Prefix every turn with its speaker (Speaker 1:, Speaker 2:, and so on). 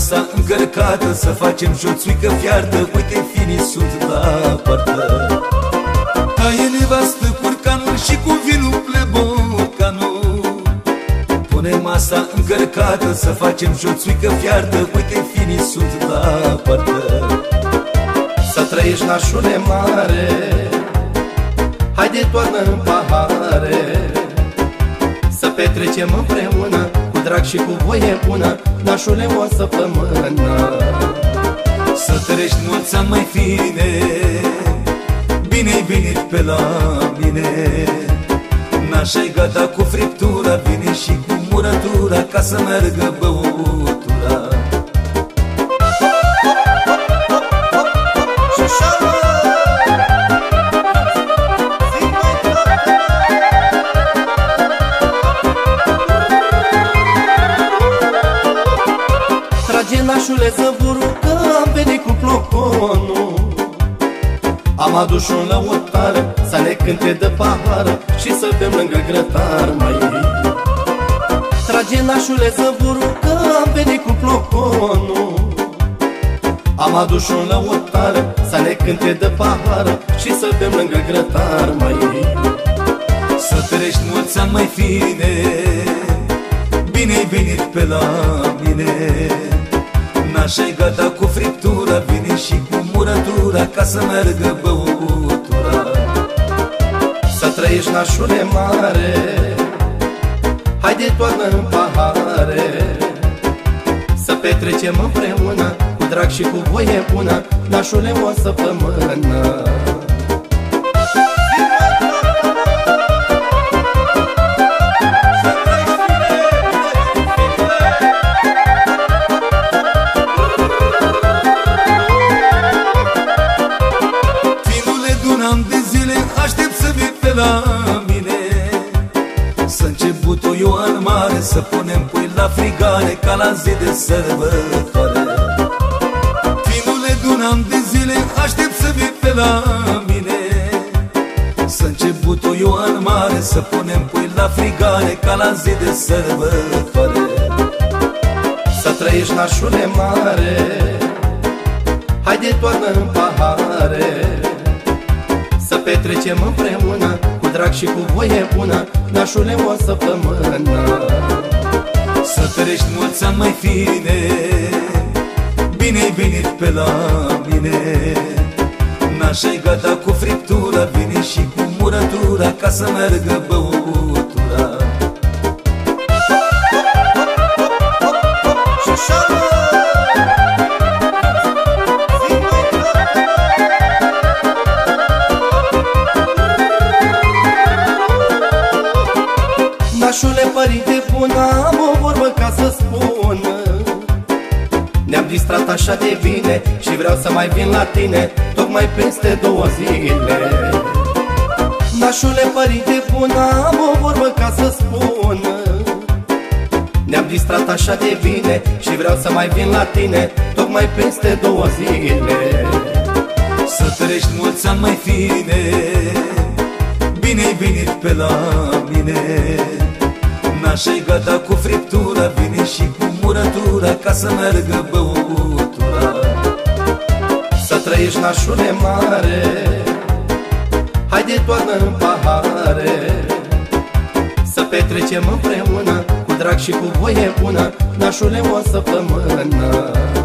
Speaker 1: masa încărcată Să facem și o țuică fiartă Uite, finii sunt la partă Taie nevastă curcanul și cu vinul plebocanul Pune masa încărcată Să facem și o țuică fiartă Uite, finii sunt la partă
Speaker 2: Să trăiești nașule mare Haide toarnă în pahare. Să petrecem împreună Cu drag și cu voie bună Nașule o săptămână
Speaker 1: Să trăiești mulți ani mai fine Bine-ai venit pe la mine. Nașa-i gata cu friptura Vine și cu murătura Ca să meargă băutura.
Speaker 2: Trage nașule zăburul că am venit cu ploconul. Am adus un lăutar să ne cânte de pahară Și să bem lângă grătar mai Trage nașule zăburul că am venit cu ploconul. Am adus un lăutar să ne cânte de pahară Și să bem lângă grătar mai.
Speaker 1: Să trăiești mulți ani mai fine Bine-ai venit pe la mine. Nașa-i gata cu friptura Vine și cu murătura Ca să meargă băutura.
Speaker 2: Să trăiești nașule mare Haide toarnă în pahare. Să petrecem împreună Cu drag și cu voie bună Nașule o săptămână
Speaker 1: Finule, de un an de zile Aștept să vii pe la Să punem pui la frigare Ca la zi de sărbătoare. Finule, de un an de zile Aștept să vii pe la mine. Să începutul Ioan Mare Să punem pui la frigare Ca la zi de sărbătoare.
Speaker 2: Să trăiești nașule mare Haide toarnă în pahare. Să petrecem împreună Cu drag și cu voie bună Nașule o săptămână.
Speaker 1: Să trăiești mulți ani mai fine Bine-ai venit pe la mine. Nașa-i gata cu friptura Vine și cu murătura Ca să meargă băutura
Speaker 2: Nașule, părinte bun, am o vorbă ca să spun. Ne-am distrat așa de bine și vreau să mai vin la tine Tocmai peste două zile. Nașule, părinte bun, am o vorbă ca să spun. Ne-am distrat așa de bine și vreau să mai vin la tine Tocmai peste două zile.
Speaker 1: Să trăiești mulți ani mai fine Bine-ai venit pe la mine Nașa-i gata cu friptura Vine și cu murătura Ca să meargă băutura
Speaker 2: Să trăiești nașule mare Haide toarnă în pahare. Să petrecem împreună Cu drag și cu voie bună Nașule o săptămână